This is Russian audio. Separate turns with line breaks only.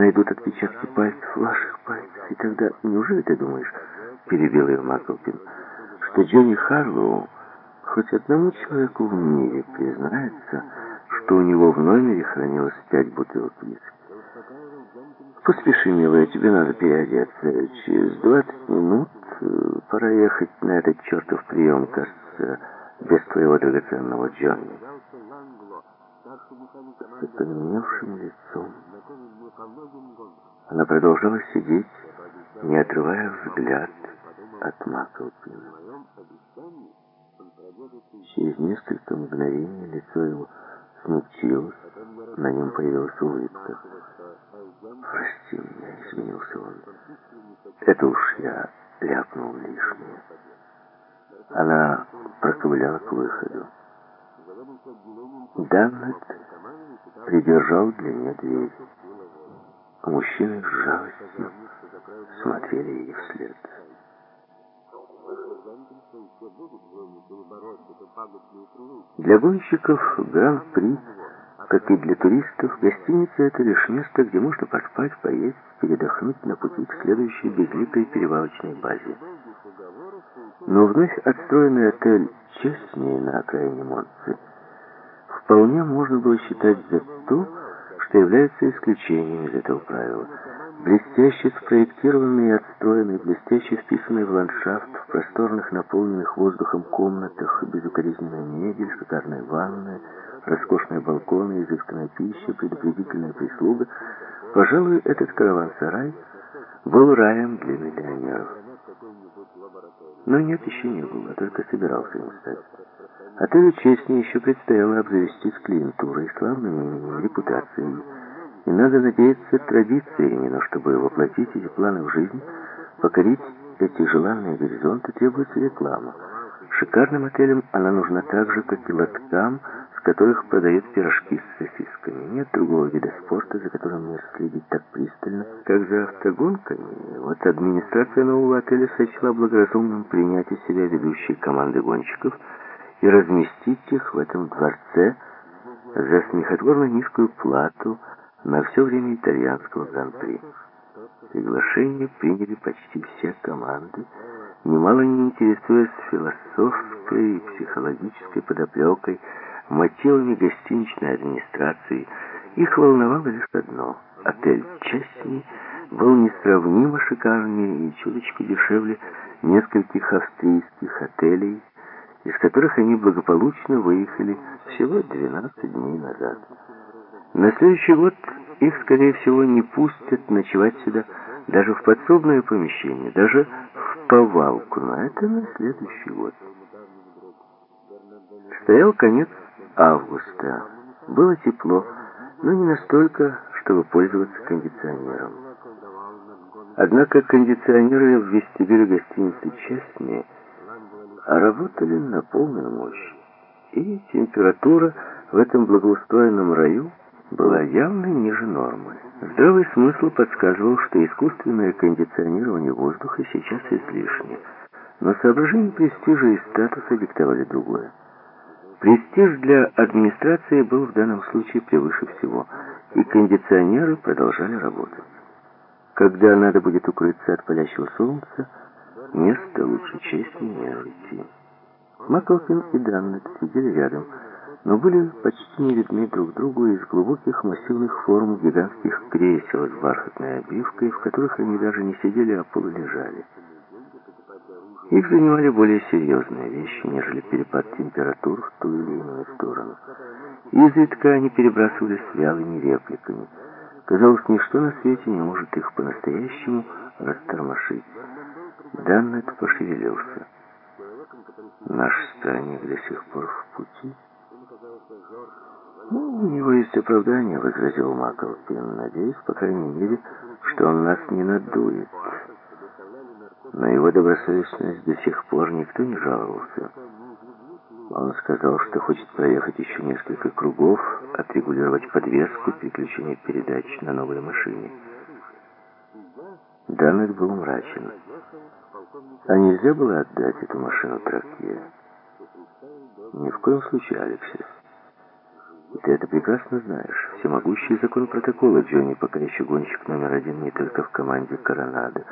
найдут отпечатки пальцев, ваших пальцев, и тогда... Неужели ты думаешь, перебил ее Маклпин, что Джонни Харлоу хоть одному человеку в мире признается, что у него в номере хранилось пять бутылок виски? Поспеши, милая, тебе надо переодеться. Через двадцать минут э, пора ехать на этот чертов прием, кажется, без твоего драгоценного Джонни. С окаменевшим лицом она продолжала сидеть, не отрывая взгляд от Маклпина. Через несколько мгновений лицо его смягчилось, на нем появилась улыбка. «Прости меня», — извинился он. «Это уж я ляпнул лишнее». Она проковыляла к выходу. Даннет придержал для нее дверь. Мужчины с жалостью смотрели ей вслед. Для гонщиков Гран-при, как и для туристов, гостиница — это лишь место, где можно поспать, поесть, передохнуть на пути к следующей безликой перевалочной базе. Но вновь отстроенный отель «Честнее» на окраине Монцы вполне можно было считать за то, что является исключением из этого правила — Блестяще спроектированный и отстроенный, блестяще вписанный в ландшафт, в просторных, наполненных воздухом комнатах, безукоризненная мебель, шикарная ванная, роскошные балконы, изысканная пища, предупредительная прислуга. Пожалуй, этот караван-сарай был раем для миллионеров. Но нет, еще не было, только собирался им стать. Отелю честнее еще предстояло обзавестись клиентурой, славным именем, репутацией, и надо надеяться традициями, но чтобы воплотить эти планы в жизнь, покорить эти желанные горизонты, требуется реклама. Шикарным отелям она нужна так же, как и лоткам, с которых продают пирожки с сосисками. Нет другого вида спорта, за которым мир следит так пристально, как за автогонками. Вот администрация нового отеля сочла благоразумным принять из себя ведущие команды гонщиков и разместить их в этом дворце за смехотворно низкую плату – на все время итальянского гран-при. Приглашение приняли почти все команды, немало не интересуясь философской и психологической подоплекой, мотивами гостиничной администрации. Их волновало лишь одно — отель «Честни» был несравнимо шикарнее и чуточку дешевле нескольких австрийских отелей, из которых они благополучно выехали всего 12 дней назад. На следующий год их, скорее всего, не пустят ночевать сюда даже в подсобное помещение, даже в повалку, но это на следующий год. Стоял конец августа. Было тепло, но не настолько, чтобы пользоваться кондиционером. Однако кондиционеры в вестибюле гостиницы «Честнее» работали на полную мощь, и температура в этом благоустроенном раю была явно ниже нормы. Здравый смысл подсказывал, что искусственное кондиционирование воздуха сейчас излишне. Но соображения престижа и статуса диктовали другое. Престиж для администрации был в данном случае превыше всего, и кондиционеры продолжали работать. Когда надо будет укрыться от палящего солнца, место лучше чести не найти. Маклфин и Даннет сидели рядом, но были почти не видны друг другу из глубоких массивных форм гигантских кресел с бархатной обивкой, в которых они даже не сидели, а полулежали. Их занимали более серьезные вещи, нежели перепад температур в ту или иную сторону. Изредка они перебрасывались вялыми репликами. Казалось, ничто на свете не может их по-настоящему растормошить. Даннет пошевелился. Наш странник до сих пор в пути. «Ну, у него есть оправдание», — возразил Маклпин. «Надеюсь, по крайней мере, что он нас не надует». На его добросовестность до сих пор никто не жаловался. Он сказал, что хочет проехать еще несколько кругов, отрегулировать подвеску, переключение передач на новой машине. Данет был мрачен. А нельзя было отдать эту машину Тракье? Ни в коем случае, Алексей. И ты это прекрасно знаешь. Всемогущий закон протокола, Джонни, пока еще гонщик номер один не только в команде Коронадо.